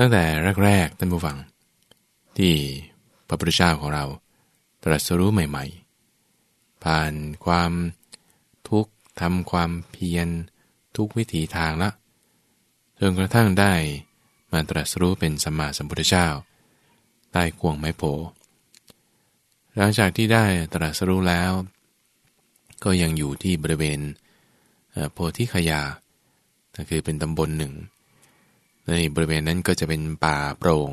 ตั้งแต่แรกๆท่านผู้ฟัง ที่พระพุทธเจ้าของเรา ตรัสรู้ใหม่ ๆ ผ่านความทุกข์ทำความเพียรทุกวิถีทางละจนกระทั่งได้มาตรัสรู้เป็นสัมมาสัมพุทธเจ้าใต้ควงไม้โพหลังจากที่ได้ตรัสรู้แล้ว ก็ยังอยู่ที่บริเวณโพธิคยาก็คือเป็นตำบลหนึ่ง ในบริเวณนั้นก็จะเป็นป่าโปร่ง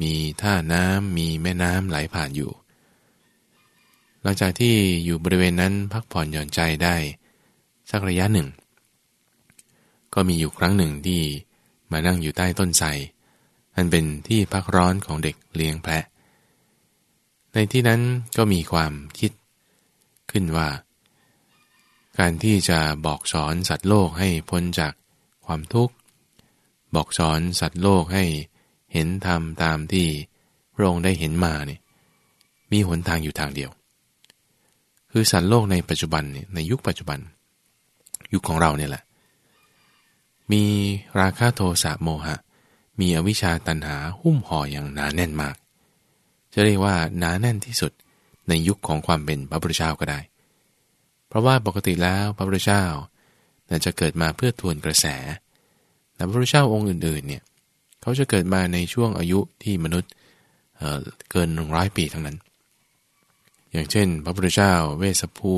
มีท่าน้ำมีแม่น้ำไหลผ่านอยู่ หลังจากที่อยู่บริเวณนั้นพักผ่อนหย่อนใจได้สักระยะหนึ่ง ก็มีอยู่ครั้งหนึ่งที่มานั่งอยู่ใต้ต้นไทรอันเป็นที่พักร้อนของเด็กเลี้ยงแพะ ในที่นั้นก็มีความคิดขึ้นว่า การที่จะบอกสอนสัตว์โลกให้พ้นจากความทุกข์ บอกสอนสัตว์โลกให้เห็นธรรมตามที่พระองค์ได้เห็นมาเนี่ยมีหนทางอยู่ทางเดียว คือสัตว์โลกในปัจจุบันเนี่ยในยุคปัจจุบัน ยุคของเราเนี่ยแหละ มีราคะโทสะโมหะ มีอวิชชาตันหาหุ้มห่ออย่างหนาแน่นมาก จะเรียกว่าหนาแน่นที่สุดในยุคของความเป็นพระพุทธเจ้าก็ได้ เพราะว่าปกติแล้วพระพุทธเจ้าจะเกิดมาเพื่อทวนกระแส แต่พระพุทธเจ้าองค์อื่นๆเนี่ยเขาจะเกิดมาในช่วงอายุที่มนุษย์เเกินร้อยปีทั้งนั้น อย่างเช่น พระพุทธเจ้าเวสภู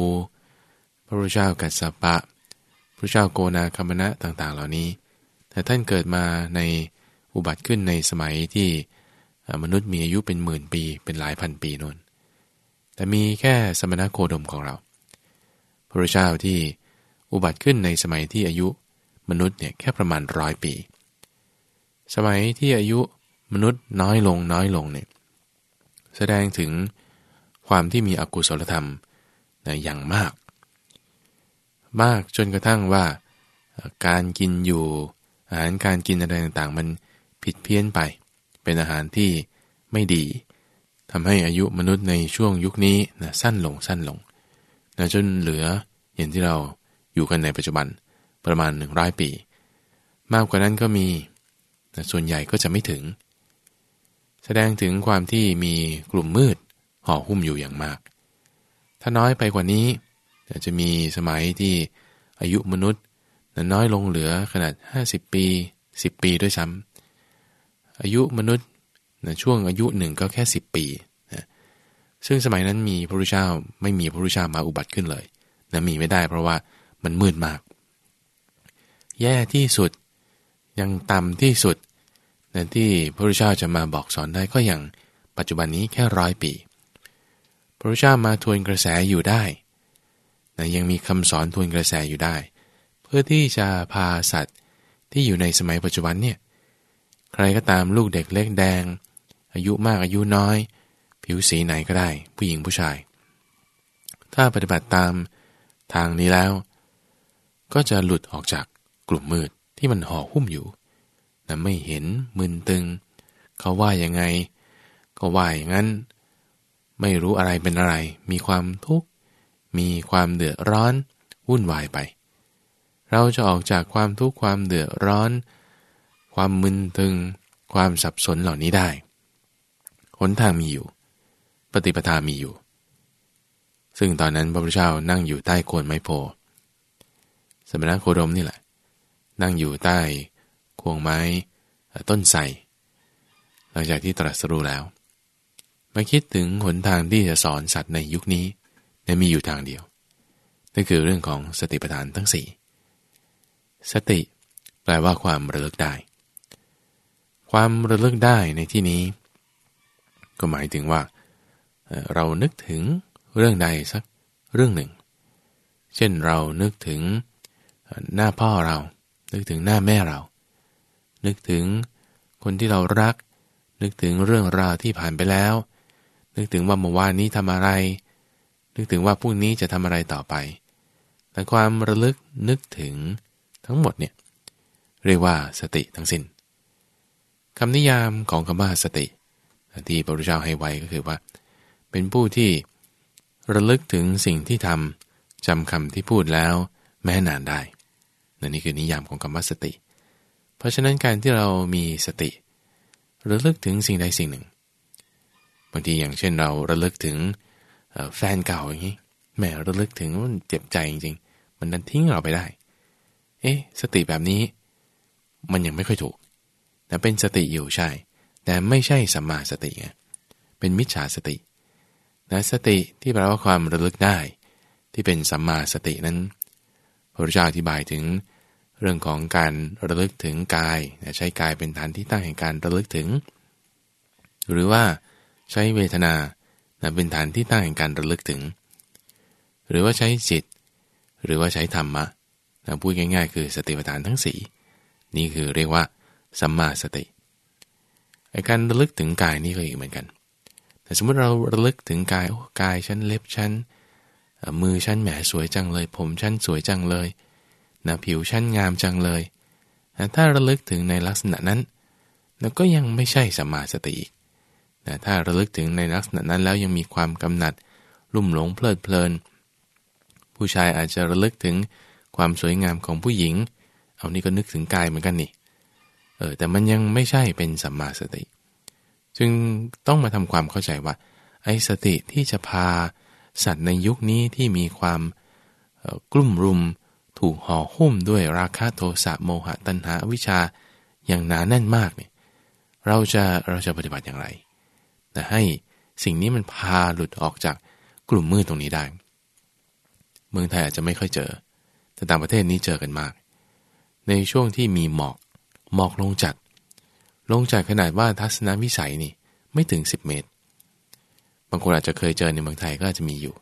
พระพุทธเจ้ากัสสปะ พระเจ้าโกนาคามณะต่างๆ เหล่านี้ แต่ท่านเกิดมาในอุบัติขึ้นในสมัยที่มนุษย์มีอายุเป็นหมื่นปีเป็นหลายพันปีนนแต่มีแค่สมณโคดมของเรา พระพุทธเจ้าที่อุบัติขึ้นในสมัยที่อายุ มนุษย์เนี่ยแค่ประมาณร้อยปี สมัยที่อายุมนุษย์น้อยลงน้อยลงเนี่ยแสดงถึงความที่มีอกุศลธรรมนะอย่างมาก มากจนกระทั่งว่า การกินอยู่ อาหารการกินอะไรต่างๆ มันผิดเพี้ยนไป เป็นอาหารที่ไม่ดีทำให้อายุมนุษย์ในช่วงยุคนี้นะสั้นลงสั้นลงนะจนเหลืออย่างที่เราอยู่กันในปัจจุบัน ประมาณหนึ่งร้อยปี มากกว่านั้นก็มีแต่ส่วนใหญ่ก็จะไม่ถึง แสดงถึงความที่มีกลุ่มมืดห่อหุ้มอยู่อย่างมาก ถ้าน้อยไปกว่านี้จะมีสมัยที่อายุมนุษย์น้อยลงเหลือขนาด 50 ปี 10 ปีด้วยซ้ำอายุมนุษย์ช่วงอายุหนึ่งก็แค่ 10 ปีนะซึ่งสมัยนั้นมีพระพุทธเจ้าไม่มีพระพุทธเจ้ามาอุบัติขึ้นเลยนะมีไม่ได้เพราะว่ามันมืดมาก แย่ที่สุด ยังต่ำที่สุดนั่นที่พระพุทธเจ้าจะมาบอกสอนได้ก็อย่างปัจจุบันนี้แค่ร้อยปี พระพุทธเจ้ามาทวนกระแสอยู่ได้นะยังมีคำสอนทวนกระแสอยู่ได้ เพื่อที่จะพาสัตว์ที่อยู่ในสมัยปัจจุบันเนี่ยใครก็ตามลูกเด็กเล็กแดง อายุมากอายุน้อย ผิวสีไหนก็ได้ ผู้หญิงผู้ชาย ถ้าปฏิบัติตามทางนี้แล้ว ก็จะหลุดออกจาก กลุ่มมืดที่มันห่อหุ้มอยู่แต่ไม่เห็นมึนตึง เขาว่ายังไง ก็ว่าอย่างนั้น ไม่รู้อะไรเป็นอะไร มีความทุกข์ มีความเดือดร้อน วุ่นวายไป เราจะออกจากความทุกข์ความเดือดร้อน ความมึนตึง ความสับสนเหล่านี้ได้หนทางมีอยู่ ปฏิปทามีอยู่ ซึ่งตอนนั้นพระพุทธเจ้านั่งอยู่ใต้โคนไม้โพสมณโคดมนี่แหละ นั่งอยู่ใต้ควงไม้ต้นไทรหลังจากที่ตรัสรู้แล้วมาคิดถึงหนทางที่จะสอนสัตว์ในยุคนี้นมีอยู่ทางเดียวนั่นคือเรื่องของสติปัฏฐานทั้งสี่สติ แปลว่าความระลึกได้ ความระลึกได้ในที่นี้ ก็หมายถึงว่า เรานึกถึงเรื่องใดสักเรื่องหนึ่ง เช่นเรานึกถึงหน้าพ่อเรา นึกถึงหน้าแม่เรา นึกถึงคนที่เรารัก นึกถึงเรื่องราวที่ผ่านไปแล้ว นึกถึงว่าเมื่อวานนี้ทำอะไร นึกถึงว่าพรุ่งนี้จะทำอะไรต่อไป แต่ความระลึกนึกถึงทั้งหมดเนี่ยเรียกว่าสติทั้งสิน้นคำนิยามของคำว่าสติ ที่พระพุทธเจ้าให้ไว้ก็คือว่า เป็นผู้ที่ระลึกถึงสิ่งที่ทำจำคำที่พูดแล้ว แม้นานได้ นนี่คือนิยามของคำว่าสติ เพราะฉะนั้นการที่เรามีสติระลึกถึงสิ่งใดสิ่งหนึ่ง บางทีอย่างเช่นเราระลึกถึงแฟนเก่าอย่างนี้แม่ระลึกถึงมันเจ็บใจจริงๆ มันดันทิ้งเราไปได้ เอ๊ะ สติแบบนี้ มันยังไม่ค่อยถูก แต่เป็นสติอยู่ใช่ แต่ไม่ใช่สัมมาสติไงเป็นมิจฉาสตินะสติที่แปลว่าความระลึกได้ ที่เป็นสัมมาสตินั้นพระพุทธเจ้าอธิบายถึง เรื่องของการระลึกถึงกาย ใช้กายเป็นฐานที่ตั้งแห่งการระลึกถึง หรือว่าใช้เวทนาเป็นฐานที่ตั้งแห่งการระลึกถึง หรือว่าใช้จิต หรือว่าใช้ธรรมะพูดง่าย ๆ คือสติปัฏฐานทั้งสีนี่คือเรียกว่าสัมมาสติไอการระลึกถึงกายนี่ก็อีกเหมือนกัน แต่สมมติเราระลึกถึงกายโอ้กายฉันเล็บฉันมือฉันแหมสวยจังเลย ผมฉันสวยจังเลย นะผิวชั้นงามจังเลยนะถ้าระลึกถึงในลักษณะนั้นเราก็ยังไม่ใช่สมาสติอีกนะถ้าระลึกถึงในลักษณะนั้นแล้วยังมีความกำหนัด ลุ่มหลงเพลิดเพลิน ผู้ชายอาจจะระลึกถึงความสวยงามของผู้หญิง เอานี่ก็นึกถึงกายเหมือนกันนี่ เออแต่มันยังไม่ใช่เป็นสัมมาสติ จึงต้องมาทำความเข้าใจว่า ไอ้สติที่จะพาสัตว์ในยุคนี้ที่มีความกลุ่มรุม ถูกห่อหุ้มด้วยราคะโทสะโมหะตัณหาวิชาอย่างหนาแน่นมากเนี่ยเราจะเราจะปฏิบัติอย่างไร แต่ให้สิ่งนี้มันพาหลุดออกจากกลุ่มมืดตรงนี้ได้ เมืองไทยอาจจะไม่ค่อยเจอ แต่ต่างประเทศนี้เจอกันมาก ในช่วงที่มีหมอก หมอกลงจัด ลงจากขนาดว่าทัศนวิสัยนี่ไม่ถึง 10 เมตร บางคนอาจจะเคยเจอในเมืองไทยก็อาจจะมีอยู่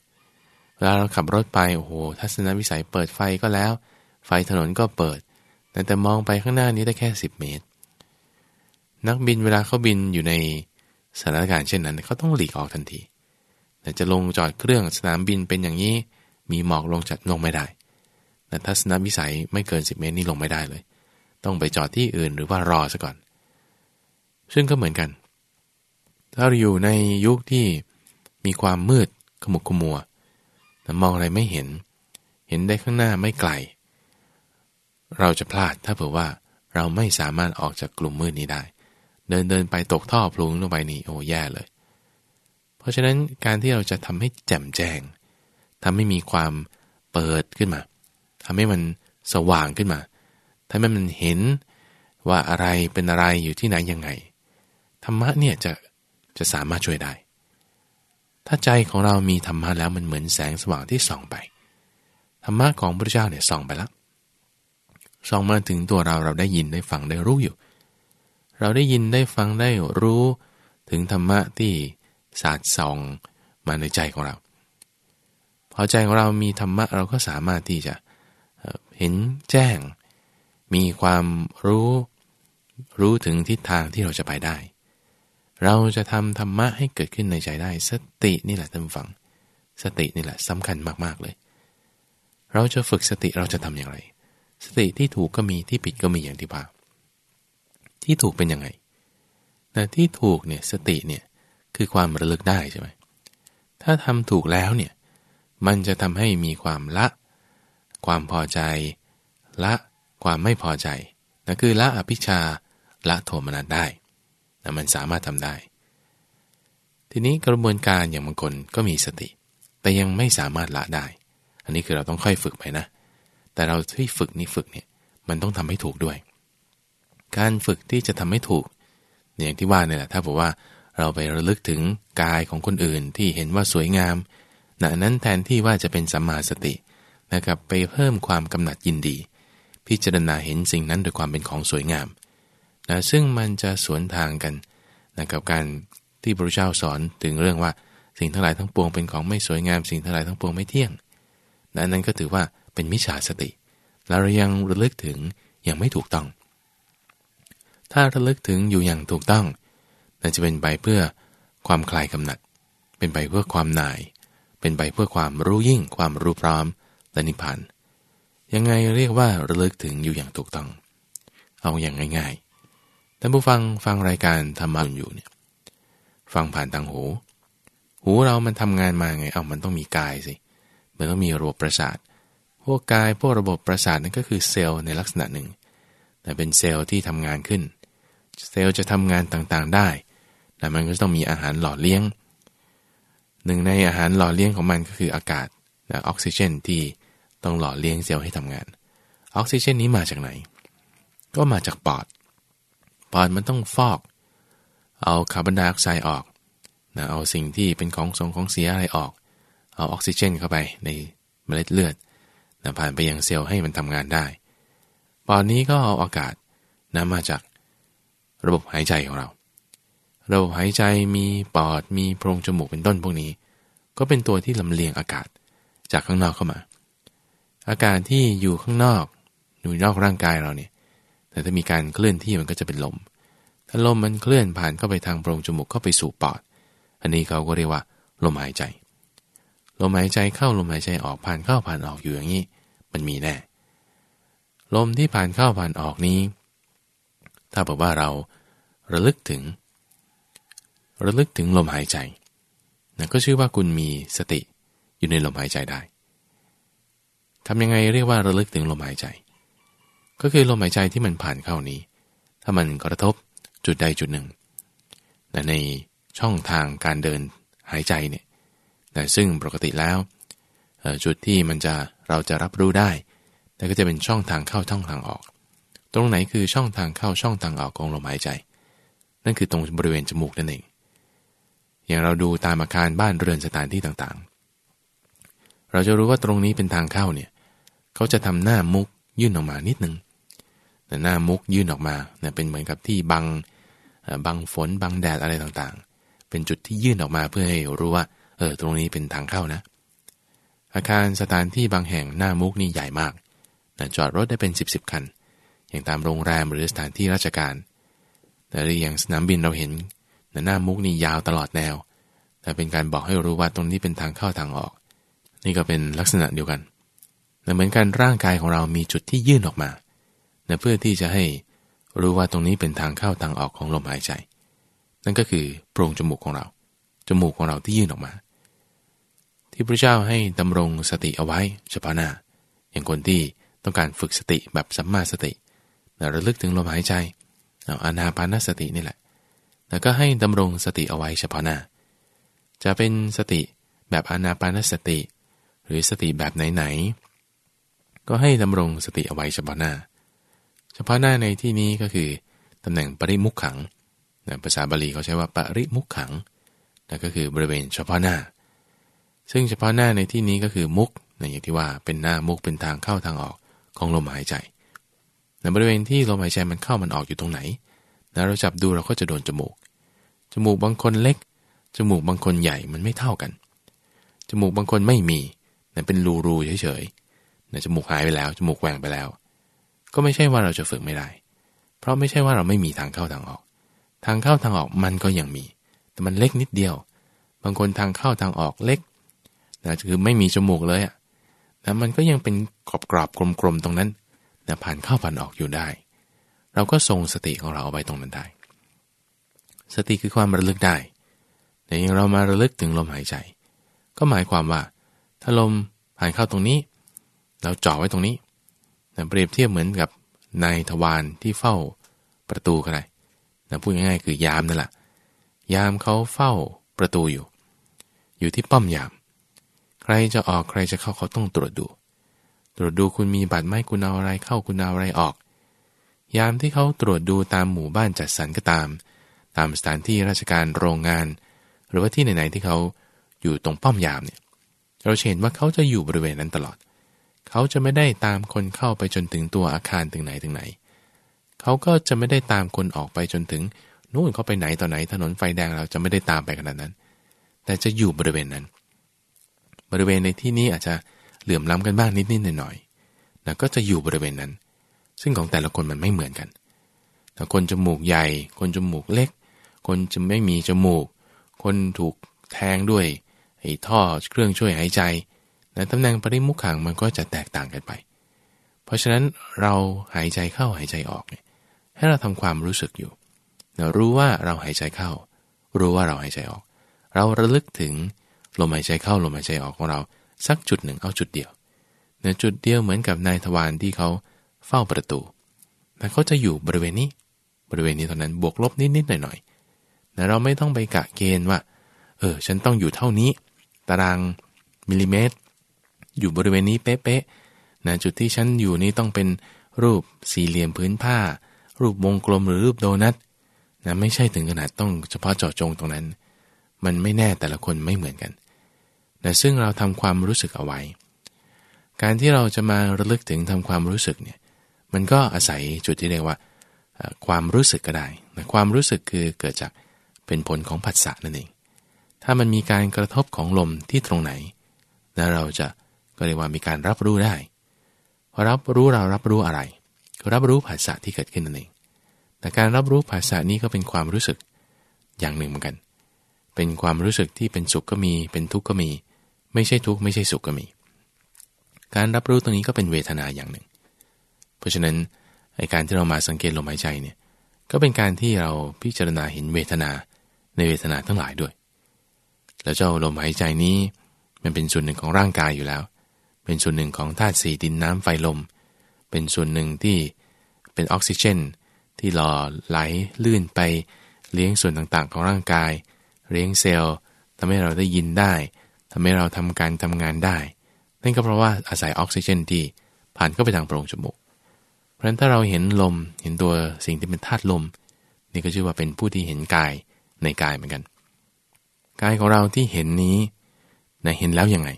เวลาเราขับรถไปโอ้โหทัศนวิสัยเปิดไฟก็แล้ว ไฟถนนก็เปิด แต่แต่มองไปข้างหน้านี้ได้แค่ 10 เมตร นักบินเวลาเขาบินอยู่ในสถานการณ์เช่นนั้นเขาต้องหลีกออกทันที แต่จะลงจอดเครื่องสนามบินเป็นอย่างนี้ มีหมอกลงจัดลงไม่ได้แต่ทัศนวิสัยไม่เกิน 10 เมตรนี่ลงไม่ได้เลย ต้องไปจอดที่อื่นหรือว่ารอซะก่อน ซึ่งก็เหมือนกัน ถ้าเราอยู่ในยุคที่มีความมืดขมุกขมัว มองอะไรไม่เห็น เห็นได้ข้างหน้าไม่ไกล เราจะพลาดถ้าเผื่อว่าเราไม่สามารถออกจากกลุ่มมืดนี้ได้ เดินเดินไปตกท่อพลุงลงไปนี่โอ้แย่เลย เพราะฉะนั้นการที่เราจะทำให้แจ่มแจ้งทำให้มีความเปิดขึ้นมาทำให้มันสว่างขึ้นมาทำให้มันเห็นว่าอะไรเป็นอะไรอยู่ที่ไหนยังไง ธรรมะเนี่ยจะจะสามารถช่วยได้ ถ้าใจของเรามีธรรมะแล้วมันเหมือนแสงสว่างที่ส่องไป ธรรมะของพระเจ้าเนี่ยส่องไปแล้วส่องมาถึงตัวเราเราได้ยินได้ฟังได้รู้อยู่ เราได้ยินได้ฟังได้รู้ถึงธรรมะที่สาดส่องมาในใจของเรา พอใจของเรามีธรรมะเราก็สามารถที่จะเห็นแจ้ง มีความรู้ รู้ถึงทิศทางที่เราจะไปได้ เราจะทำธรรมะให้เกิดขึ้นในใจได้ สตินี่แหละท่านฟัง สตินี่แหละสำคัญมากๆเลย เราจะฝึกสติเราจะทำอย่างไร สติที่ถูกก็มีที่ผิดก็มีอย่างที่ว่าที่ถูกเป็นยังไงแต่ที่ถูกเนี่ยสติเนี่ยคือความระลึกได้ใช่ไหมถ้าทำถูกแล้วเนี่ยมันจะทำให้มีความละ ความพอใจ ละ ความไม่พอใจนั่นคือละอภิชาละโทมนัสได้ นะมันสามารถทำได้ ทีนี้กระบวนการอย่างบางคนก็มีสติ แต่ยังไม่สามารถละได้ อันนี้คือเราต้องค่อยฝึกไปนะ แต่เราที่ฝึกนี้ฝึกเนี่ยมันต้องทำให้ถูกด้วย การฝึกที่จะทำให้ถูก อย่างที่ว่าเนี่ยแหละถ้าบอกว่าเราไประลึกถึงกายของคนอื่นที่เห็นว่าสวยงามนะนั้นแทนที่ว่าจะเป็นสัมมาสตินะครับไปเพิ่มความกำหนัดยินดี พิจารณาเห็นสิ่งนั้นโดยความเป็นของสวยงาม นะซึ่งมันจะสวนทางกันนะกับการที่พระเจ้าสอนถึงเรื่องว่าสิ่งทั้งหลายทั้งปวงเป็นของไม่สวยงามสิ่งทั้งหลายทั้งปวงไม่เที่ยงนะนั้นก็ถือว่าเป็นมิจฉาสติ แล้วเรายังระลึกถึงยังไม่ถูกต้อง ถ้าระลึกถึงอยู่อย่างถูกต้องนั่นจะเป็นไปเพื่อความคลายกำหนัด เป็นไปเพื่อความหน่าย เป็นไปเพื่อความรู้ยิ่ง ความรู้พร้อมและนิพพานยังไงเรียกว่าระลึกถึงอยู่อย่างถูกต้อง เอาอย่างง่าย ท่านผู้ฟังฟังรายการธรรมะอยู่เนี่ยฟังผ่านทางหู หูเรามันทำงานมาไง เอามันต้องมีกายสิ มันต้องมีระบบประสาท พวกกายพวกระบบประสาทนั่นก็คือเซลล์ในลักษณะหนึ่ง แต่เป็นเซลล์ที่ทำงานขึ้น เซลล์จะทำงานต่างๆได้นะมันก็ต้องมีอาหารหล่อเลี้ยง หนึ่งในอาหารหล่อเลี้ยงของมันก็คืออากาศออกซิเจนที่ต้องหล่อเลี้ยงเซลล์ให้ทำงาน ออกซิเจนนี้มาจากไหน ก็มาจากปอด ปอดมันต้องฟอก เอาคาร์บอนไดออกไซด์ออกนะเอาสิ่งที่เป็นของสงของเสียอะไรออก เอาออกซิเจนเข้าไปในเมล็ดเลือดนะผ่านไปยังเซลล์ให้มันทำงานได้ ปอดนี้ก็เอาอากาศนะมาจากระบบหายใจของเรา ระบบหายใจมีปอดมีโพรงจมูกเป็นต้นพวกนี้ ก็เป็นตัวที่ลำเลียงอากาศจากข้างนอกเข้ามา อากาศที่อยู่ข้างนอกอยู่นอกร่างกายเราเนี่ย แต่ถ้ามีการเคลื่อนที่มันก็จะเป็นลม ถ้าลมมันเคลื่อนผ่านเข้าไปทางโพรงจมูกเข้าไปสู่ปอด อันนี้เขาก็เรียกว่า ลมหายใจ ลมหายใจเข้าลมหายใจออกผ่านเข้าผ่านออกอยู่อย่างนี้ มันมีแน่ ลมที่ผ่านเข้าผ่านออกนี้ ถ้าบอกว่าเราระลึกถึง ระลึกถึงลมหายใจนะก็ชื่อว่าคุณมีสติอยู่ในลมหายใจได้ทำยังไงเรียกว่าระลึกถึงลมหายใจ ก็คือลมหายใจที่มันผ่านเข้านี้ ถ้ามันกระทบจุดใดจุดหนึ่งแต่ในช่องทางการเดินหายใจเนี่ยแต่ซึ่งปกติแล้ว จุดที่มันจะเราจะรับรู้ได้ แต่ก็จะเป็นช่องทางเข้าช่องทางออก ตรงไหนคือช่องทางเข้าช่องทางออกของลมหายใจ นั่นคือตรงบริเวณจมูกนั่นเอง อย่างเราดูตามอาคารบ้านเรือนสถานที่ต่างๆ เราจะรู้ว่าตรงนี้เป็นทางเข้าเนี่ยเขาจะทำหน้ามุกยื่นออกมานิดนึง แต่หน้ามุกยื่นออกมาเนี่ยเป็นเหมือนกับที่บังบังฝนบังแดดอะไรต่างๆ เป็นจุดที่ยื่นออกมาเพื่อให้รู้ว่าเออตรงนี้เป็นทางเข้านะ อาคารสถานที่บางแห่งหน้ามุกนี่ใหญ่มากนะจอดรถได้เป็น 10บสคัน อย่างตามโรงแรมหรือสถานที่ราชการ แต่อย่างสนามบินเราเห็นหน้ามุกนี่ยาวตลอดแนว แต่เป็นการบอกให้รู้ว่าตรงนี้เป็นทางเข้าทางออก นี่ก็เป็นลักษณะเดียวกันเหมือนกันร่างกายของเรามีจุดที่ยื่นออกมา เพื่อที่จะให้รู้ว่าตรงนี้เป็นทางเข้าทางออกของลมหายใจ นั่นก็คือโพรงจมูกของเรา จมูกของเราที่ยื่นออกมา ที่พระเจ้าให้ดำรงสติเอาไว้เฉพาะหน้า อย่างคนที่ต้องการฝึกสติแบบสัมมาสติระลึกถึงลมหายใจเอาอานาปานสตินี่แหละ แล้วก็ให้ดำรงสติเอาไว้เฉพาะหน้า จะเป็นสติแบบอานาปานสติ หรือสติแบบไหนๆก็ให้ดำรงสติเอาไว้เฉพาะหน้า ฉพาะหน้าในที่นี้ก็คือตำแหน่งปริมุขขังภาษาบาลีเขาใช้ว่าปริมุขขังนั่นก็คือบริเวณเฉพาะหน้า ซึ่งเฉพาะหน้าในที่นี้ก็คือมุกอย่างที่ว่าเป็นหน้ามุกเป็นทางเข้าทางออกของลมหายใจในบริเวณที่ลมหายใจมันเข้ามันออกอยู่ตรงไหนนะเราจับดูเราก็จะโดนจมูก จมูกบางคนเล็ก จมูกบางคนใหญ่มันไม่เท่ากัน จมูกบางคนไม่มีนะเป็นรูรูเฉยๆนะจมูกหายไปแล้ว จมูกแหว่งไปแล้ว ก็ไม่ใช่ว่าเราจะฝึกไม่ได้ เพราะไม่ใช่ว่าเราไม่มีทางเข้าทางออก ทางเข้าทางออกมันก็ยังมี แต่มันเล็กนิดเดียว บางคนทางเข้าทางออกเล็กนะคือไม่มีจมูกเลยอะนะมันก็ยังเป็นกรอบกรอบกลมๆตรงนั้นนะผ่านเข้าผ่านออกอยู่ได้ เราก็ทรงสติของเราเอาไว้ตรงนั้นได้ สติคือความระลึกได้แต่ยังเรามาระลึกถึงลมหายใจ ก็หมายความว่า ถ้าลมผ่านเข้าตรงนี้ เราจ่อไว้ตรงนี้ เปรียบเทียบเหมือนกับนายทวารที่เฝ้าประตูก็ได้นะพูดง่ายๆคือยามนั่นแหละยามเขาเฝ้าประตูอยู่ อยู่ที่ป้อมยาม ใครจะออกใครจะเข้าเขาต้องตรวจดู ตรวจดูคุณมีบัตรไหมคุณเอาอะไรเข้าคุณเอาอะไรออก ยามที่เขาตรวจดูตามหมู่บ้านจัดสรรก็ตาม ตามสถานที่ราชการโรงงาน หรือว่าที่ไหนๆที่เขาอยู่ตรงป้อมยามเนี่ยเราเห็นว่าเขาจะอยู่บริเวณนั้นตลอดเขาจะไม่ได้ตามคนเข้าไปจนถึงตัวอาคารถึงไหนถึงไหน เขาก็จะไม่ได้ตามคนออกไปจนถึงนู่นเขาไปไหนต่อไหนถนนไฟแดงเราจะไม่ได้ตามไปขนาดนั้น แต่จะอยู่บริเวณนั้น บริเวณในที่นี้อาจจะเหลื่อมล้ำกันบ้างนิดๆหน่อยๆนะก็จะอยู่บริเวณนั้น ซึ่งของแต่ละคนมันไม่เหมือนกันแต่คนจมูกใหญ่ คนจมูกเล็ก คนจะไม่มีจมูก คนถูกแทงด้วยไอ้ท่อเครื่องช่วยหายใจ นะตำแหน่งปริมุขขังมันก็จะแตกต่างกันไป เพราะฉะนั้นเราหายใจเข้าหายใจออกเนี่ยให้เราทำความรู้สึกอยู่เรารู้ว่าเราหายใจเข้า รู้ว่าเราหายใจออก เราระลึกถึงลมหายใจเข้าลมหายใจออกของเราสักจุดหนึ่งเอาจุดเดียวเนื้อจุดเดียวเหมือนกับนายทวารที่เขาเฝ้าประตูแต่เขาจะอยู่บริเวณนี้ บริเวณนี้เท่านั้นบวกลบนิดๆหน่อยๆนะเราไม่ต้องไปกะเกณฑ์ว่า เออ ฉันต้องอยู่เท่านี้ ตารางมิลลิเมตร อยู่บริเวณนี้เป๊ะๆนะจุดที่ฉันอยู่นี้ต้องเป็นรูปสี่เหลี่ยมพื้นผ้า รูปวงกลมหรือรูปโดนัทนะไม่ใช่ถึงขนาดต้องเฉพาะเจาะจงตรงนั้น มันไม่แน่แต่ละคนไม่เหมือนกันนะซึ่งเราทำความรู้สึกเอาไว้ การที่เราจะมาระลึกถึงทำความรู้สึกเนี่ยมันก็อาศัยจุดที่เรียกว่า ความรู้สึกก็ได้นะความรู้สึกคือเกิดจากเป็นผลของผัสสะนั่นเอง ถ้ามันมีการกระทบของลมที่ตรงไหนนะเราจะ ก็เรียกว่ามีการรับรู้ได้พอรับรู้เรารับรู้อะไรก็รับรู้ผัสสะที่เกิดขึ้นนั่นเอง แต่การรับรู้ผัสสะนี้ก็เป็นความรู้สึกอย่างหนึ่งเหมือนกัน เป็นความรู้สึกที่เป็นสุขก็มี เป็นทุกข์ก็มี ไม่ใช่ทุกข์ไม่ใช่สุขก็มี การรับรู้ตรงนี้ก็เป็นเวทนาอย่างหนึ่ง เพราะฉะนั้นไอการที่เรามาสังเกตลมหายใจเนี่ย ก็เป็นการที่เราพิจารณาเห็นเวทนาในเวทนาทั้งหลายด้วย แล้วเจ้าลมหายใจนี้มันเป็นส่วนหนึ่งของร่างกายอยู่แล้วเเป็นส่วนหนึ่งของธาตุสี่ดินน้ำไฟลม เป็นส่วนหนึ่งที่เป็นออกซิเจน ที่หล่อไหลลื่นไปเลี้ยงส่วนต่างๆ ของร่างกาย เลี้ยงเซลล์ทำให้เราได้ยินได้ ทำให้เราทำการทำงานได้ นั่นก็เพราะว่าอาศัยออกซิเจนที่ผ่านเข้าไปทางโพรงจมูก เพราะฉะนั้นถ้าเราเห็นลม เห็นตัวสิ่งที่เป็นธาตุลม นี่ก็ชื่อว่าเป็นผู้ที่เห็นกายในกายเหมือนกัน กายของเราที่เห็นนี้นะเห็นแล้วยังไง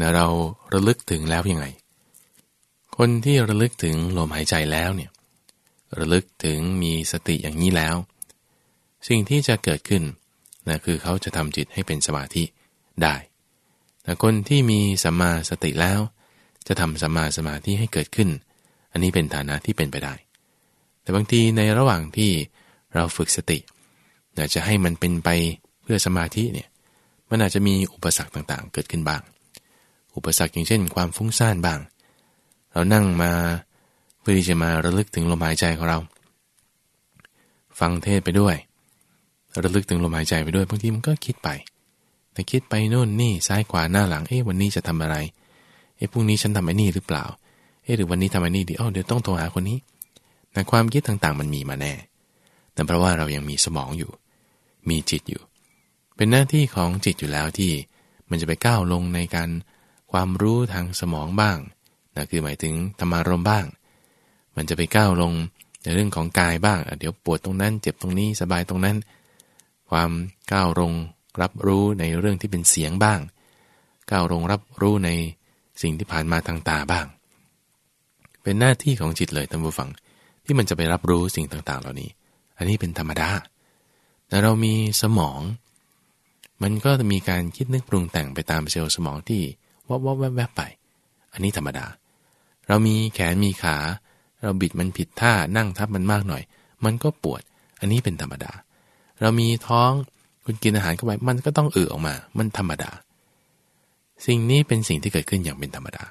นะเราระลึกถึงแล้วยังไง คนที่ระลึกถึงลมหายใจแล้วเนี่ยระลึกถึงมีสติอย่างนี้แล้ว สิ่งที่จะเกิดขึ้นนะคือเขาจะทำจิตให้เป็นสมาธิได้แต่คนที่มีสัมมาสติแล้ว จะทำสัมมาสมาธิให้เกิดขึ้น อันนี้เป็นฐานะที่เป็นไปได้ แต่บางทีในระหว่างที่เราฝึกสติอยากจะให้มันเป็นไปเพื่อสมาธิเนี่ยมันอาจจะมีอุปสรรคต่างๆ เกิดขึ้นบ้าง อุปสรรคอย่างเช่น ความฟุ้งซ่านบ้าง เรานั่งมาเพื่อที่จะมาระลึกถึงลมหายใจของเรา ฟังเทศไปด้วย ระลึกถึงลมหายใจไปด้วยบางทีมันก็คิดไป แต่คิดไปโน่นนี่ซ้ายขวาหน้าหลังเอ๊ะวันนี้จะทำอะไรเอ๊ะพรุ่งนี้ฉันทำไอ้นี่หรือเปล่าเอ๊หรือวันนี้ทำอันนี้ดีอ๋อเดี๋ยวต้องโทรหาคนนี้แต่ความคิดต่างๆ มันมีมาแน่ แต่เพราะว่าเรายังมีสมองอยู่ มีจิตอยู่ เป็นหน้าที่ของจิตอยู่แล้วที่มันจะไปก้าวลงในการ ความรู้ทางสมองบ้างนะคือหมายถึงธรรมารมบ้าง มันจะไปก้าวลงในเรื่องของกายบ้าง เดี๋ยวปวดตรงนั้น เจ็บตรงนี้สบายตรงนั้น ความก้าวลงรับรู้ในเรื่องที่เป็นเสียงบ้าง ก้าวลงรับรู้ในสิ่งที่ผ่านมาทางตาบ้าง เป็นหน้าที่ของจิตเลยท่านผู้ฟัง ที่มันจะไปรับรู้สิ่งต่างๆ เหล่านี้ อันนี้เป็นธรรมดา แต่เรามีสมอง มันก็จะมีการคิดนึกปรุงแต่งไปตามเซลล์สมองที่ วับวับแวบแวบไป อันนี้ธรรมดา เรามีแขนมีขา เราบิดมันผิดท่านั่งทับมันมากหน่อย มันก็ปวด อันนี้เป็นธรรมดา เรามีท้องคุณกินอาหารเข้าไปมันก็ต้องเอือออกมา มันธรรมดา สิ่งนี้เป็นสิ่งที่เกิดขึ้นอย่างเป็นธรรมดา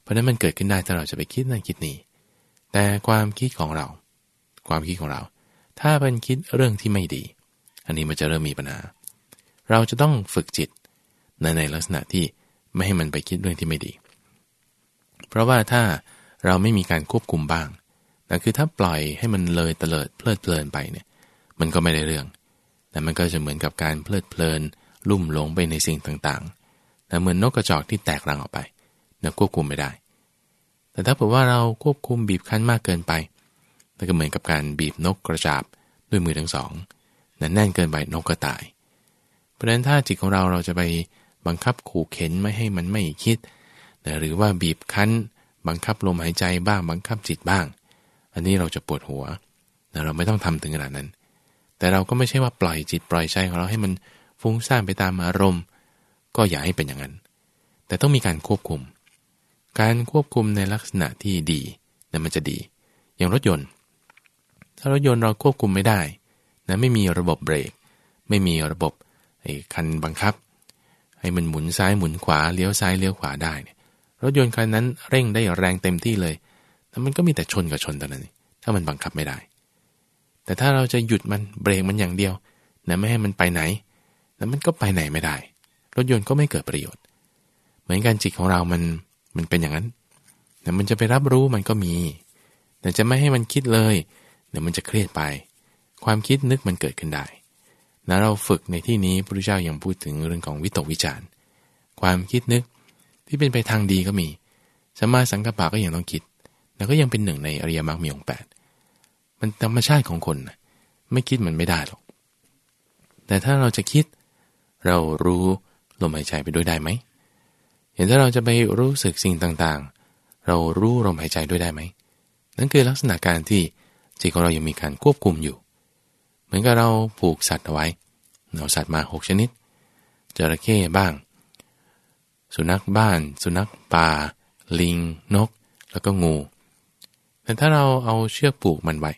เพราะนั้นมันเกิดขึ้นได้ถ้าเราจะไปคิดนั่นคิดนี้แต่ความคิดของเรา ความคิดของเรา ถ้าเป็นคิดเรื่องที่ไม่ดี อันนี้มันจะเริ่มมีปัญหา เราจะต้องฝึกจิตในในลักษณะที่ ไม่ให้มันไปคิดเรื่องที่ไม่ดี เพราะว่าถ้าเราไม่มีการควบคุมบ้างนั่นคือถ้าปล่อยให้มันเลยเตลิดเพลิดเพลินไปเนี่ย มันก็ไม่ได้เรื่อง แต่มันก็จะเหมือนกับการเพลิดเพลิน ลุ่มหลงไปในสิ่งต่างๆแต่เหมือนนกกระจอกที่แตกรังออกไปเราควบคุมไม่ได้ แต่ถ้าเผื่อว่าเราควบคุมบีบคั้นมากเกินไปนั่นก็เหมือนกับการบีบนกกระจาบด้วยมือทั้งสองนั่นแน่นเกินไปนกก็ตาย เพราะฉะนั้นถ้าจิตของเราเราจะไป บังคับขู่เข็นไม่ให้มันไม่คิด หรือว่าบีบคั้น บังคับลมหายใจบ้างบังคับจิตบ้าง อันนี้เราจะปวดหัวเราไม่ต้องทำถึงขนาดนั้น แต่เราก็ไม่ใช่ว่าปล่อยจิตปล่อยใจของเราให้มันฟุ้งซ่านไปตามอารมณ์ ก็อย่าให้เป็นอย่างนั้น แต่ต้องมีการควบคุม การควบคุมในลักษณะที่ดีนะมันจะดี อย่างรถยนต์ ถ้ารถยนต์เราควบคุมไม่ได้นะไม่มีระบบเบรก ไม่มีระบบไอ้คันบังคับ ให้มันหมุนซ้ายหมุนขวาเลี้ยวซ้ายเลี้ยวขวาได้เนี่ยรถยนต์คันนั้นเร่งได้แรงเต็มที่เลยแล้วมันก็มีแต่ชนกับชนแต่นั้นถ้ามันบังคับไม่ได้ แต่ถ้าเราจะหยุดมันเบรกมันอย่างเดียวนะไม่ให้มันไปไหน แล้วมันก็ไปไหนไม่ได้ รถยนต์ก็ไม่เกิดประโยชน์ เหมือนกันจิตของเรามันมันเป็นอย่างนั้นแต่มันจะไปรับรู้มันก็มี แต่จะไม่ให้มันคิดเลยเดี๋ยวมันจะเครียดไป ความคิดนึกมันเกิดขึ้นได้ นะเราฝึกในที่นี้พระพุทธเจ้ายังพูดถึงเรื่องของวิตกวิจารณ์ความคิดนึกที่เป็นไปทางดีก็มีสมาสังกปะก็ยังต้องคิด แล้วก็ยังเป็นหนึ่งในอริยมรรคมีองค์แปดมันธรรมชาติของคนนะไม่คิดมันไม่ได้หรอก แต่ถ้าเราจะคิด เรารู้ลมหายใจไปด้วยได้ไหมเห็นถ้าเราจะไปรู้สึกสิ่งต่างๆ เรารู้ลมหายใจด้วยได้ไหมนั่นคือลักษณะการที่จิตของเรายังมีการควบคุมอยู่ เหมือนกับเราผูกสัตว์เอาไว้เอาสัตว์มาหกชนิดจระเข้บ้าง สุนัขบ้าน สุนัขป่า ลิง นก แล้วก็งู แต่ถ้าเราเอาเชือกผูกมันไว้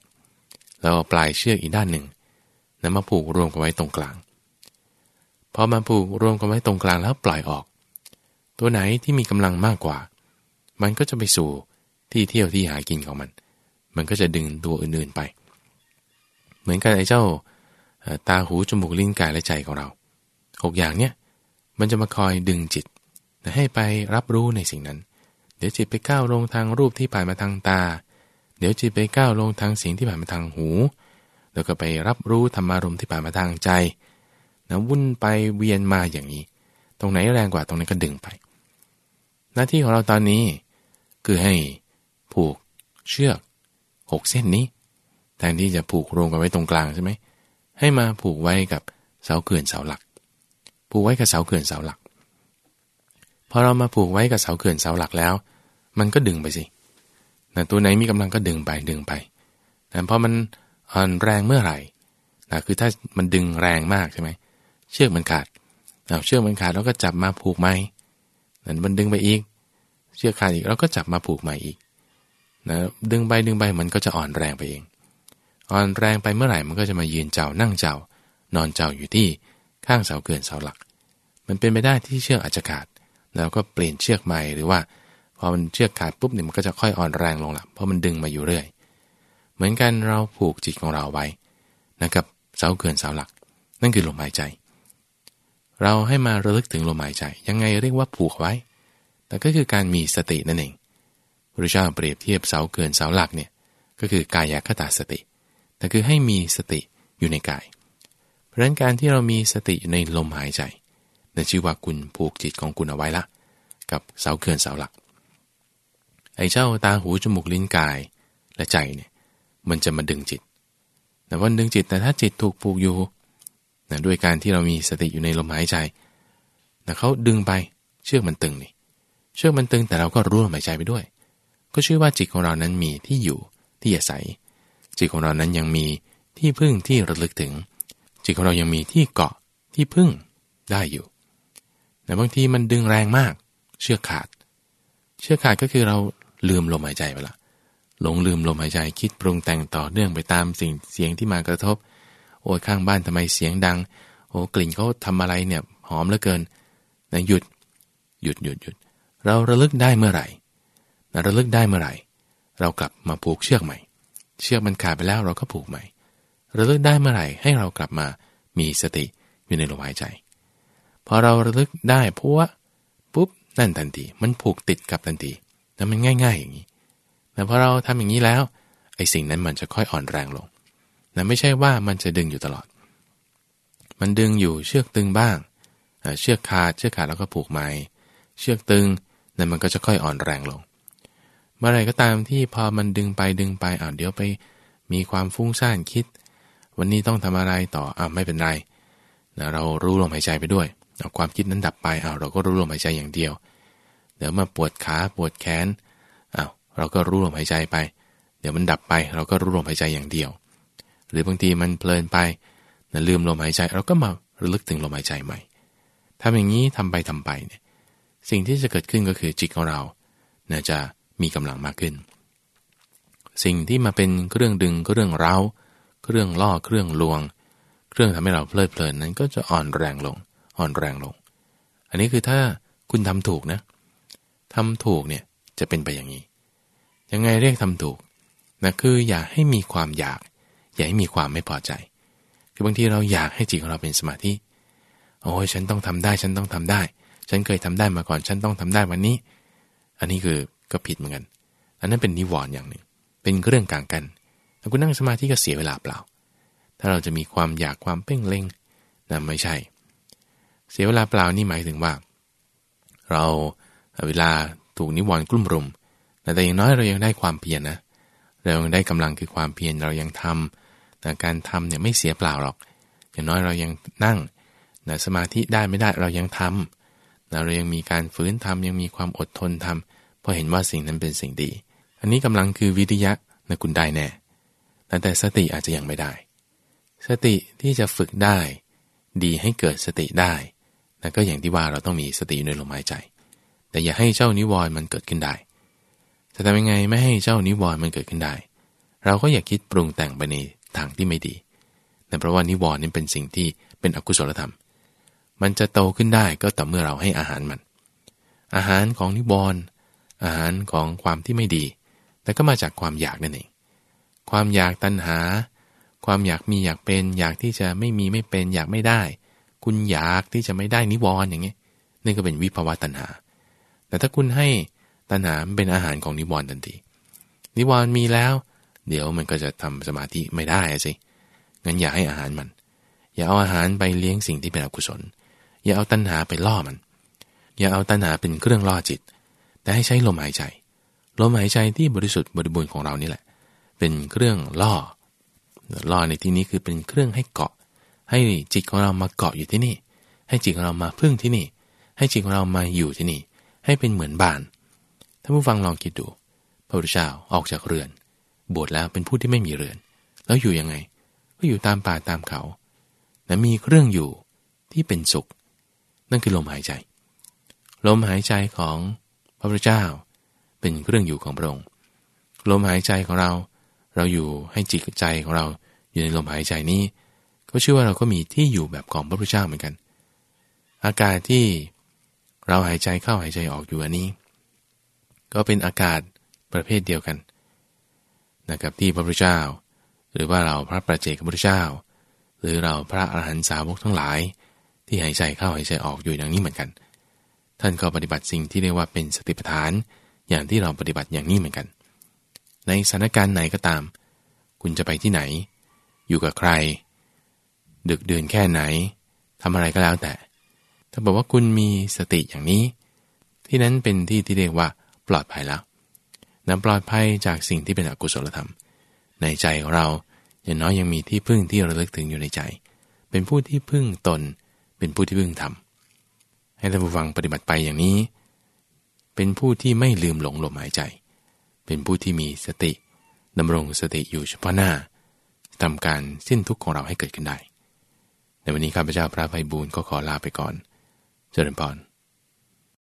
แล้วเอาปลายเชือกอีกด้านหนึ่งนำมาผูกรวมกันไว้ตรงกลาง พอมาผูกรวมกันไว้ตรงกลางแล้วปล่อยออก ตัวไหนที่มีกำลังมากกว่า มันก็จะไปสู่ที่เที่ยวที่หากินของมัน มันก็จะดึงตัวอื่นๆไป มือนกันไอ้เจ้าตาหูจมูกลิ้นกายและใจของเราหกอย่างเนี้ยมันจะมาคอยดึงจิตให้ไปรับรู้ในสิ่งนั้น เดี๋ยวจิตไปก้าวลงทางรูปที่ผ่านมาทางตา เดี๋ยวจิตไปก้าวลงทางเสียงที่ผ่านมาทางหู แล้วก็ไปรับรู้ธรรมารมที่ผ่านมาทางใจนะวุ่นไปเวียนมาอย่างนี้ ตรงไหนแรงกว่าตรงนั้นก็ดึงไป หน้าที่ของเราตอนนี้ คือให้ผูกเชือกหกเส้นนี้ แทนที่จะผูกรวมกันไว้ตรงกลางใช่ไหมให้มาผูกไว้กับเสาเขื่อนเสาหลัก ผูกไว้กับเสาเขื่อนเสาหลัก พอเรามาผูกไว้กับเสาเขื่อนเสาหลักแล้ว มันก็ดึงไปสินะตัวไหนมีกำลังก็ดึงไปดึงไปนะเพราะมันอ่อนแรงเมื่อไหร่นะคือถ้ามันดึงแรงมากใช่ไหมเชือกมันขาดเอาเชือกมันขาดแล้วก็จับมาผูกไหมนั่นมันดึงไปอีก เชือกขาดอีกเราก็จับมาผูกใหม่อีกนะดึงไปดึงไปมันก็จะอ่อนแรงไปเอง อ่อนแรงไปเมื่อไหร่มันก็จะมายืนเจ้านั่งเจ้านอนเจ้าอยู่ที่ข้างเสาเกินเสาหลัก มันเป็นไปได้ที่เชือกอาจจะขาดแล้วก็เปลี่ยนเชือกใหม่หรือว่าพอมันเชือกขาดปุ๊บเนี่ยมันก็จะค่อยอ่อนแรงลงละเพราะมันดึงมาอยู่เรื่อย เหมือนกันเราผูกจิตของเราไว้นะครับเสาเกินเสาหลัก นั่นคือลมหายใจ เราให้มาระลึกถึงลมหายใจ ยังไงเรียกว่าผูกไว้ แต่ก็คือการมีสตินั่นเองพระเจ้าเปรียบเทียบเสาเกินเสาหลักเนี่ยก็คือกายคตาสติ แต่คือให้มีสติอยู่ในกาย เพราะนั้นการที่เรามีสติอยู่ในลมหายใจนั่นชื่อว่าคุณผูกจิตของคุณเอาไว้ละ กับเสาเกินเสาหลัก ไอ้เจ้าตาหูจมูกลิ้นกายและใจเนี่ยมันจะมาดึงจิต แต่วันดึงจิตแต่ถ้าจิตถูกผูกอยู่นะด้วยการที่เรามีสติอยู่ในลมหายใจแต่เขาดึงไปเชือกมันตึงนี่เชือกมันตึงแต่เราก็รู้ลมหายใจไปด้วย ก็ชื่อว่าจิตของเรานั้นมีที่อยู่ที่อาศัย จิตของเรานั้นยังมีที่พึ่งที่ระลึกถึง จิตของเรายังมีที่เกาะที่พึ่งได้อยู่ แต่บางทีมันดึงแรงมาก เชือกขาด เชือกขาดก็คือเราลืมลมหายใจไปละหลงลืมลมหายใจคิดปรุงแต่งต่อเนื่องไปตามสิ่งเสียงที่มากระทบ โอ้ยข้างบ้านทำไมเสียงดัง โอ้กลิ่นเขาทำอะไรเนี่ยหอมเหลือเกินนะหยุดหยุดหยุดหยุด เราระลึกได้เมื่อไหร่นะระลึกได้เมื่อไหร่ เรากลับมาผูกเชือกใหม่ เชือกมันขาดไปแล้วเราก็ผูกใหม่ระลึกได้เมื่อไหร่ให้เรากลับมามีสติอยู่ในลมหายใจพอเราระลึกได้เพราะว่าปุ๊บนั่นทันทีมันผูกติดกับทันทีแต่มันง่าย ๆ อย่างนี้แต่พอเราทำอย่างนี้แล้วไอ้สิ่งนั้นมันจะค่อยอ่อนแรงลงนะไม่ใช่ว่ามันจะดึงอยู่ตลอด มันดึงอยู่เชือกตึงบ้าง เชือกขาดเชือกขาดแล้วก็ผูกไม้เชือกตึงนั่นมันก็จะค่อยอ่อนแรงลง เมื่อไรก็ตามที่พอมันดึงไปดึงไปอ่าเดี๋ยวไป มีความฟุ้งซ่านคิด วันนี้ต้องทำอะไรต่ออ่าไม่เป็นไรนะเรารู้ลมหายใจไปด้วยเอาความคิดนั้นดับไปอ่าเราก็รู้ลมหายใจอย่างเดียว เดี๋ยวมาปวดขาปวดแขนอ้าวเราก็รู้ลมหายใจไป เดี๋ยวมันดับไป เราก็รู้ลมหายใจอย่างเดียว หรือบางทีมันเพลินไปนะลืมลมหายใจ เราก็มาระลึกถึงลมหายใจใหม่ทำอย่างนี้ทำไปทำไปเนี่ยสิ่งที่จะเกิดขึ้นก็คือจิตของเรานะจะ มีกำลังมากขึ้น สิ่งที่มาเป็นเครื่องดึงเครื่องเร้า เครื่องล่อเครื่องลวง เครื่องทำให้เราเพลิดเพลินนั้นก็จะอ่อนแรงลง อ่อนแรงลง อันนี้คือถ้าคุณทำถูกนะทำถูกเนี่ยจะเป็นไปอย่างนี้ ยังไงเรียกทำถูกนะคืออย่าให้มีความอยาก อย่าให้มีความไม่พอใจ คือบางทีเราอยากให้จิตของเราเป็นสมาธิโอ้ยฉันต้องทำได้ฉันต้องทำได้ ฉันเคยทำได้มาก่อน ฉันต้องทำได้วันนี้ อันนี้คือ ก็ผิดเหมือนกัน อันนั้นเป็นนิวรณ์อย่างหนึ่ง เป็นเรื่องกลางกันถ้าคุณนั่งสมาธิก็เสียเวลาเปล่า ถ้าเราจะมีความอยากความเพ่งเล็งนั่นไม่ใช่ เสียเวลาเปล่านี่หมายถึงว่า เราเวลาถูกนิวรณ์กลุ่มรุม แต่อย่างน้อยเรายังได้ความเพียรนนะ เรายังได้กำลังคือความเพียรเรายังทำแต่การทำเนี่ยไม่เสียเปล่าหรอก อย่างน้อยเรายังนั่งนะสมาธิได้ไม่ได้เรายังทำนะเรายังมีการฝืนทำยังมีความอดทนทำ พราะเห็นว่าสิ่งนั้นเป็นสิ่งดี อันนี้กำลังคือวิทยะนะคุณได้แน่แต่แต่สติอาจจะยังไม่ได้ สติที่จะฝึกได้ ดีให้เกิดสติได้นั่นก็อย่างที่ว่าเราต้องมีสติในลมหายใจ แต่อย่าให้เจ้านิวรณ์มันเกิดขึ้นได้ จะทำยังไงไม่ให้เจ้านิวรณ์มันเกิดขึ้นได้ เราก็อย่าคิดปรุงแต่งไปในทางที่ไม่ดีแต่เพราะว่านิวรณ์นี่เป็นสิ่งที่เป็นอกุศลธรรม มันจะโตขึ้นได้ก็ต่อเมื่อเราให้อาหารมัน อาหารของนิวรณ์ อาหารของความที่ไม่ดี แต่ก็มาจากความอยากนั่นเอง ความอยากตัณหา ความอยากมีอยากเป็น อยากที่จะไม่มีไม่เป็น อยากไม่ได้ คุณอยากที่จะไม่ได้นิวรณ์อย่างนี้นี่ก็เป็นวิภาวะตัณหา แต่ถ้าคุณให้ตัณหาเป็นอาหารของนิวรณ์ทันที นิวรณ์มีแล้ว เดี๋ยวมันก็จะทำสมาธิไม่ได้สิ งั้นอย่าให้อาหารมัน อย่าเอาอาหารไปเลี้ยงสิ่งที่เป็นอกุศล อย่าเอาตัณหาไปล่อมัน อย่าเอาตัณหาเป็นเครื่องล่อจิต แต่ให้ใช้ลมหายใจ ลมหายใจที่บริสุทธิ์บริบูรณ์ของเรานี่แหละ เป็นเครื่องล่อ ล่อในที่นี้คือเป็นเครื่องให้เกาะ ให้จิตของเรามาเกาะอยู่ที่นี่ ให้จิตของเรามาพึ่งที่นี่ ให้จิตของเรามาอยู่ที่นี่ ให้เป็นเหมือนบ้านถ้าผู้ฟังลองคิดดู พระพุทธเจ้าออกจากเรือน บวชแล้วเป็นผู้ที่ไม่มีเรือน แล้วอยู่ยังไง ก็อยู่ตามป่าตามเขาและมีเครื่องอยู่ที่เป็นสุข นั่นคือลมหายใจ ลมหายใจของ พระพุทธเจ้า เป็นเครื่องอยู่ของพระองค์ลมหายใจของเรา เราอยู่ให้จิตใจของเราอยู่ในลมหายใจนี้ ก็ชื่อว่าเราก็มีที่อยู่แบบของพระพุทธเจ้าเหมือนกัน อากาศที่เราหายใจเข้าหายใจออกอยู่อันนี้ ก็เป็นอากาศประเภทเดียวกันนะครับที่พระพุทธเจ้า หรือว่าเราพระประเจกพระพุทธเจ้า หรือเราพระอรหันตสาวกทั้งหลาย ที่หายใจเข้าหายใจออกอยู่อย่างนี้เหมือนกัน ท่านก็ปฏิบัติสิ่งที่เรียกว่าเป็นสติปัฏฐาน อย่างที่เราปฏิบัติอย่างนี้เหมือนกัน ในสถานการณ์ไหนก็ตาม คุณจะไปที่ไหน อยู่กับใคร ดึกเดือนแค่ไหนทำอะไรก็แล้วแต่ ถ้าบอกว่าคุณมีสติอย่างนี้ ที่นั้นเป็นที่ที่เรียกว่าปลอดภัยแล้วนำปลอดภัยจากสิ่งที่เป็นอกุศลธรรม ในใจของเราอย่างน้อยยังมีที่พึ่งที่ระลึกถึงอยู่ในใจ เป็นผู้ที่พึ่งตน เป็นผู้ที่พึ่งธรรม ให้ท่านผู้ฟังปฏิบัติไปอย่างนี้ เป็นผู้ที่ไม่ลืมหลงลมหายใจ เป็นผู้ที่มีสติดำรงสติอยู่เฉพาะหน้าทำการสิ้นทุกข์ของเราให้เกิดขึ้นได้ในวันนี้ข้าพเจ้าพระไพบูลก็ขอลาไปก่อน เจริญพร